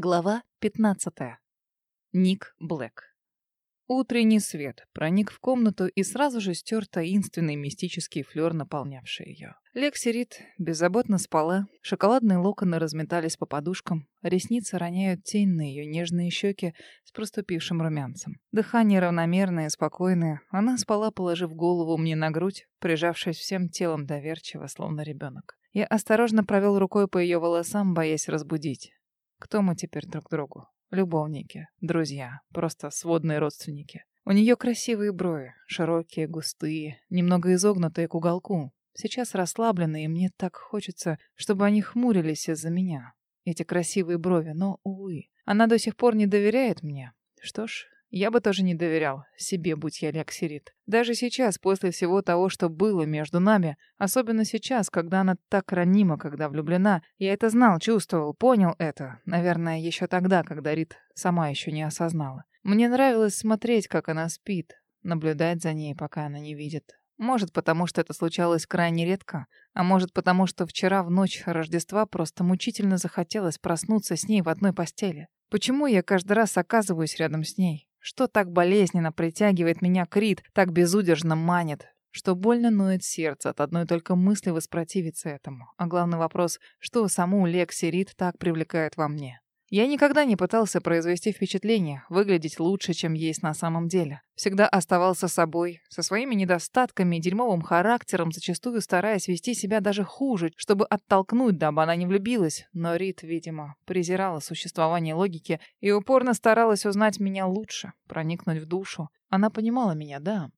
Глава 15. Ник Блэк. Утренний свет проник в комнату и сразу же стер таинственный мистический флёр, наполнявший ее. Лекси Рид беззаботно спала, шоколадные локоны разметались по подушкам, ресницы роняют тень на ее нежные щеки с проступившим румянцем. Дыхание равномерное спокойное, она спала, положив голову мне на грудь, прижавшись всем телом доверчиво, словно ребенок. Я осторожно провел рукой по ее волосам, боясь разбудить. Кто мы теперь друг другу? Любовники, друзья, просто сводные родственники. У нее красивые брови, широкие, густые, немного изогнутые к уголку. Сейчас расслабленные, и мне так хочется, чтобы они хмурились из-за меня. Эти красивые брови, но, увы, она до сих пор не доверяет мне. Что ж, я бы тоже не доверял себе, будь я Лексирит. Даже сейчас, после всего того, что было между нами, особенно сейчас, когда она так ранима, когда влюблена, я это знал, чувствовал, понял это. Наверное, еще тогда, когда Рит сама еще не осознала. Мне нравилось смотреть, как она спит, наблюдать за ней, пока она не видит. Может, потому что это случалось крайне редко, а может, потому что вчера в ночь Рождества просто мучительно захотелось проснуться с ней в одной постели. Почему я каждый раз оказываюсь рядом с ней? Что так болезненно притягивает меня Крит, так безудержно манит, что больно ноет сердце от одной только мысли воспротивиться этому. А главный вопрос, что саму Лекси Рид так привлекает во мне? Я никогда не пытался произвести впечатление, выглядеть лучше, чем есть на самом деле. Всегда оставался собой, со своими недостатками и дерьмовым характером, зачастую стараясь вести себя даже хуже, чтобы оттолкнуть, дабы она не влюбилась. Но Рит, видимо, презирала существование логики и упорно старалась узнать меня лучше, проникнуть в душу. Она понимала меня, да,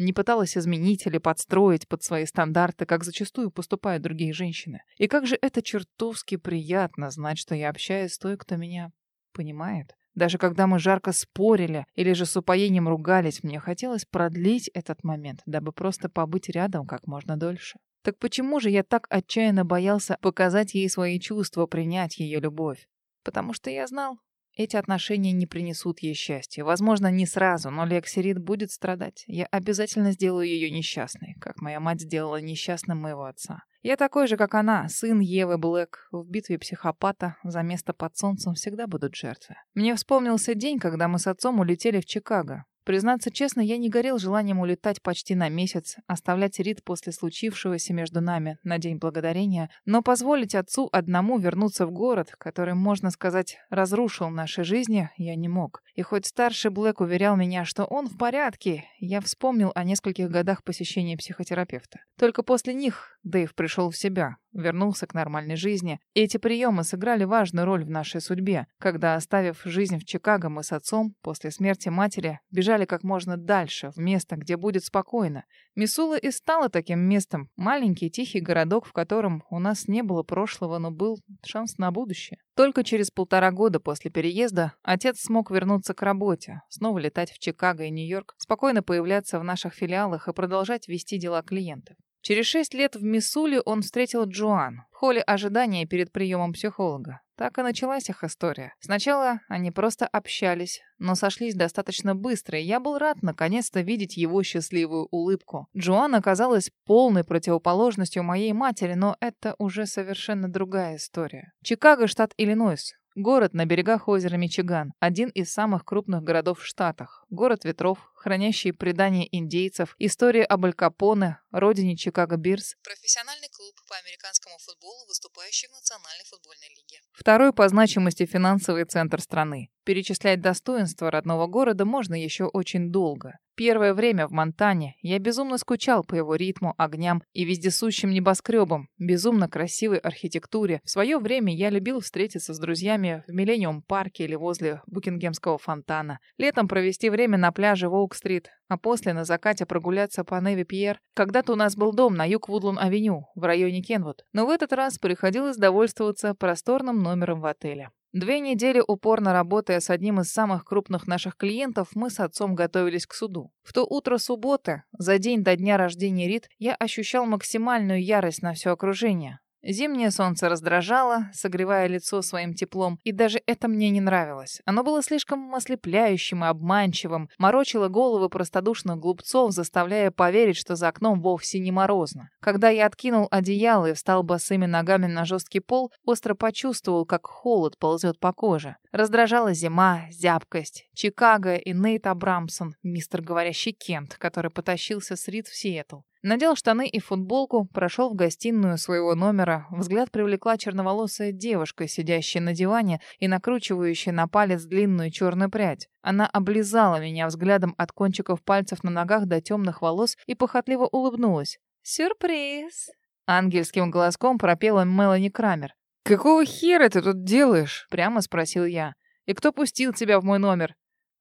не пыталась изменить или подстроить под свои стандарты, как зачастую поступают другие женщины. И как же это чертовски приятно знать, что я общаюсь с той, кто меня понимает. Даже когда мы жарко спорили или же с упоением ругались, мне хотелось продлить этот момент, дабы просто побыть рядом как можно дольше. Так почему же я так отчаянно боялся показать ей свои чувства, принять ее любовь? Потому что я знал, эти отношения не принесут ей счастья. Возможно, не сразу, но Лексирит будет страдать. Я обязательно сделаю ее несчастной, как моя мать сделала несчастным моего отца. Я такой же, как она, сын Евы Блэк. В битве психопата за место под солнцем всегда будут жертвы. Мне вспомнился день, когда мы с отцом улетели в Чикаго. Признаться честно, я не горел желанием улетать почти на месяц, оставлять Рид после случившегося между нами на День Благодарения, но позволить отцу одному вернуться в город, который, можно сказать, разрушил наши жизни, я не мог. И хоть старший Блэк уверял меня, что он в порядке, я вспомнил о нескольких годах посещения психотерапевта. Только после них Дэйв пришел в себя, вернулся к нормальной жизни. Эти приемы сыграли важную роль в нашей судьбе, когда, оставив жизнь в Чикаго, мы с отцом после смерти матери бежали как можно дальше, в место, где будет спокойно. Мисула и стала таким местом. Маленький тихий городок, в котором у нас не было прошлого, но был шанс на будущее. Только через полтора года после переезда отец смог вернуться к работе, снова летать в Чикаго и Нью-Йорк, спокойно появляться в наших филиалах и продолжать вести дела клиентов. Через шесть лет в Миссуле он встретил Джоан в холле ожидания перед приемом психолога. Так и началась их история. Сначала они просто общались, но сошлись достаточно быстро, и я был рад наконец-то видеть его счастливую улыбку. Джоан оказалась полной противоположностью моей матери, но это уже совершенно другая история. Чикаго, штат Иллинойс. Город на берегах озера Мичиган, один из самых крупных городов в Штатах. Город ветров, хранящий предания индейцев, история об Аль Капоне, родине Чикаго Бирс. Профессиональный клуб по американскому футболу, выступающий в Национальной футбольной лиге. Второй по значимости финансовый центр страны. Перечислять достоинства родного города можно еще очень долго. Первое время в Монтане я безумно скучал по его ритму, огням и вездесущим небоскребам, безумно красивой архитектуре. В свое время я любил встретиться с друзьями в Миллениум парке или возле Букингемского фонтана. Летом провести время на пляже Волк-стрит, а после на закате прогуляться по Неви Пьер. Когда-то у нас был дом на юг Вудлон-авеню, в районе Кенвуд. Но в этот раз приходилось довольствоваться просторным номером в отеле. Две недели упорно работая с одним из самых крупных наших клиентов, мы с отцом готовились к суду. В то утро субботы, за день до дня рождения Рит, я ощущал максимальную ярость на все окружение. Зимнее солнце раздражало, согревая лицо своим теплом, и даже это мне не нравилось. Оно было слишком ослепляющим и обманчивым, морочило головы простодушных глупцов, заставляя поверить, что за окном вовсе не морозно. Когда я откинул одеяло и встал босыми ногами на жесткий пол, остро почувствовал, как холод ползет по коже. Раздражала зима, зябкость, Чикаго и Нейт Абрамсон, мистер говорящий Кент, который потащился с Рид в Сиэтл. Надел штаны и футболку, прошел в гостиную своего номера. Взгляд привлекла черноволосая девушка, сидящая на диване и накручивающая на палец длинную черную прядь. Она облизала меня взглядом от кончиков пальцев на ногах до темных волос и похотливо улыбнулась. «Сюрприз!» Ангельским голоском пропела Мелани Крамер. «Какого хера ты тут делаешь?» — прямо спросил я. «И кто пустил тебя в мой номер?»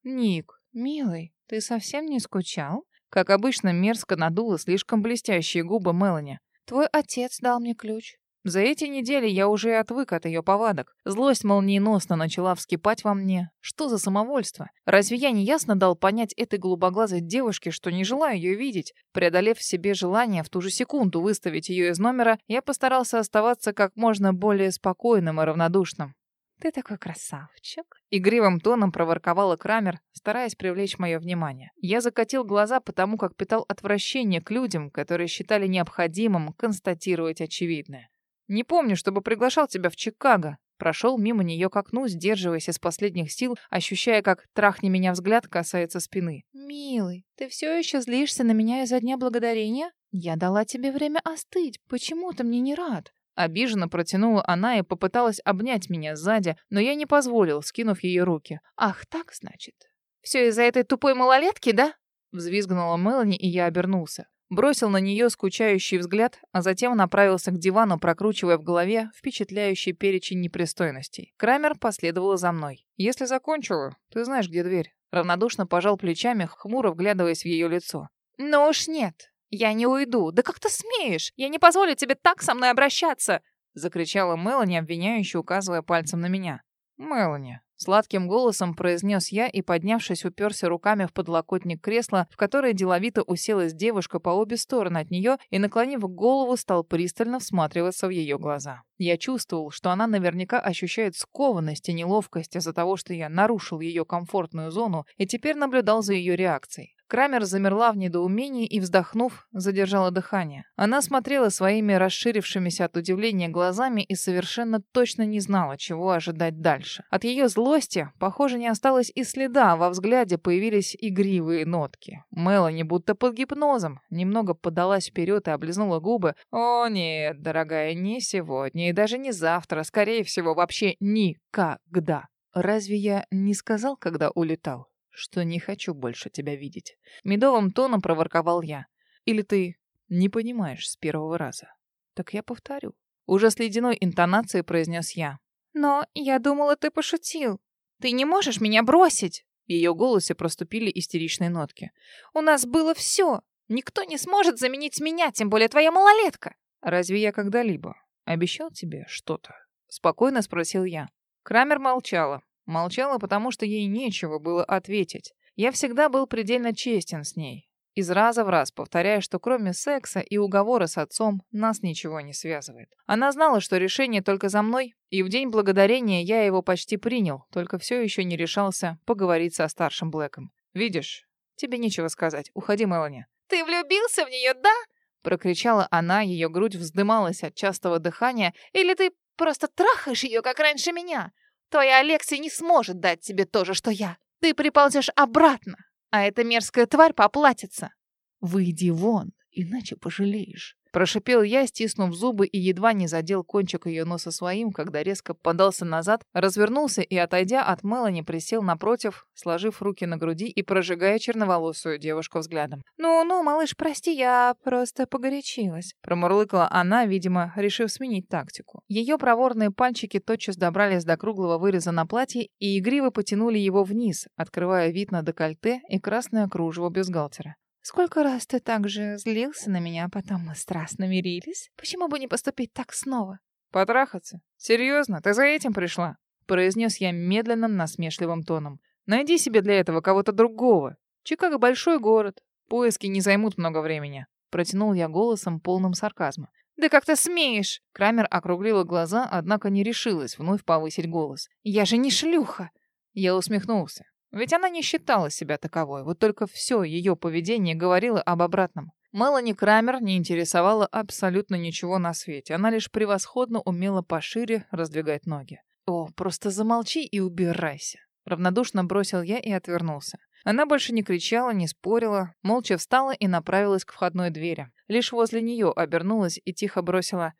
«Ник, милый, ты совсем не скучал?» Как обычно, мерзко надула слишком блестящие губы Мелани. «Твой отец дал мне ключ». За эти недели я уже отвык от ее повадок. Злость молниеносно начала вскипать во мне. Что за самовольство? Разве я не ясно дал понять этой голубоглазой девушке, что не желаю ее видеть? Преодолев в себе желание в ту же секунду выставить ее из номера, я постарался оставаться как можно более спокойным и равнодушным. «Ты такой красавчик!» Игривым тоном проворковала Крамер, стараясь привлечь мое внимание. Я закатил глаза, потому как питал отвращение к людям, которые считали необходимым констатировать очевидное. «Не помню, чтобы приглашал тебя в Чикаго», Прошел мимо нее к окну, сдерживаясь из последних сил, ощущая, как трахни меня взгляд касается спины. «Милый, ты все еще злишься на меня из-за Дня Благодарения? Я дала тебе время остыть. Почему ты мне не рад?» Обиженно протянула она и попыталась обнять меня сзади, но я не позволил, скинув ее руки. «Ах, так, значит? Все из-за этой тупой малолетки, да?» Взвизгнула Мелани, и я обернулся. Бросил на нее скучающий взгляд, а затем направился к дивану, прокручивая в голове впечатляющий перечень непристойностей. Крамер последовала за мной. «Если закончила, ты знаешь, где дверь». Равнодушно пожал плечами, хмуро вглядываясь в ее лицо. «Ну уж нет. «Я не уйду. Да как ты смеешь? Я не позволю тебе так со мной обращаться!» Закричала Мелани, обвиняюще указывая пальцем на меня. «Мелани», — сладким голосом произнес я и, поднявшись, уперся руками в подлокотник кресла, в которое деловито уселась девушка по обе стороны от нее и, наклонив голову, стал пристально всматриваться в ее глаза. Я чувствовал, что она наверняка ощущает скованность и неловкость из-за того, что я нарушил ее комфортную зону и теперь наблюдал за ее реакцией. Крамер замерла в недоумении и, вздохнув, задержала дыхание. Она смотрела своими расширившимися от удивления глазами и совершенно точно не знала, чего ожидать дальше. От ее злости, похоже, не осталось и следа, во взгляде появились игривые нотки. Мелани будто под гипнозом, немного подалась вперед и облизнула губы. «О нет, дорогая, не сегодня и даже не завтра, скорее всего, вообще никогда». Разве я не сказал, когда улетал? Что не хочу больше тебя видеть. Медовым тоном проворковал я. Или ты не понимаешь с первого раза? Так я повторю. Уже с ледяной интонацией произнес я. Но я думала, ты пошутил. Ты не можешь меня бросить. В ее голосе проступили истеричные нотки. У нас было все. Никто не сможет заменить меня, тем более твоя малолетка. Разве я когда-либо обещал тебе что-то? Спокойно спросил я. Крамер молчала, Молчала, потому что ей нечего было ответить. Я всегда был предельно честен с ней. Из раза в раз повторяя, что кроме секса и уговора с отцом нас ничего не связывает. Она знала, что решение только за мной, и в день благодарения я его почти принял, только все еще не решался поговорить со старшим Блэком. «Видишь, тебе нечего сказать. Уходи, Мелани». «Ты влюбился в нее, да?» Прокричала она, ее грудь вздымалась от частого дыхания. «Или ты просто трахаешь ее, как раньше меня? Твоя Алексия не сможет дать тебе то же, что я. Ты приползешь обратно, а эта мерзкая тварь поплатится. Выйди вон, иначе пожалеешь. Прошипел я, стиснув зубы и едва не задел кончик ее носа своим, когда резко подался назад, развернулся и, отойдя от Мелани, присел напротив, сложив руки на груди и прожигая черноволосую девушку взглядом. «Ну-ну, малыш, прости, я просто погорячилась», — промурлыкала она, видимо, решив сменить тактику. Ее проворные пальчики тотчас добрались до круглого выреза на платье и игриво потянули его вниз, открывая вид на декольте и красное кружево бюстгальтера. Сколько раз ты так же злился на меня, а потом мы страстно мирились? Почему бы не поступить так снова? Потрахаться? Серьезно? Ты за этим пришла? Произнес я медленным, насмешливым тоном. Найди себе для этого кого-то другого. Чикаго большой город. Поиски не займут много времени. Протянул я голосом, полным сарказма. Да как ты смеешь? Крамер округлила глаза, однако не решилась вновь повысить голос. Я же не шлюха. Я усмехнулся. Ведь она не считала себя таковой, вот только все ее поведение говорило об обратном. Мелани Крамер не интересовала абсолютно ничего на свете. Она лишь превосходно умела пошире раздвигать ноги. «О, просто замолчи и убирайся!» Равнодушно бросил я и отвернулся. Она больше не кричала, не спорила, молча встала и направилась к входной двери. Лишь возле нее обернулась и тихо бросила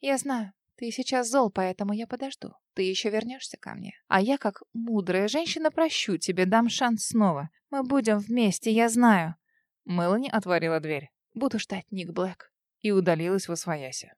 «Я знаю, ты сейчас зол, поэтому я подожду. Ты еще вернешься ко мне. А я, как мудрая женщина, прощу тебе, дам шанс снова. Мы будем вместе, я знаю». Мелани отворила дверь. «Буду ждать, Ник Блэк». И удалилась во свояси.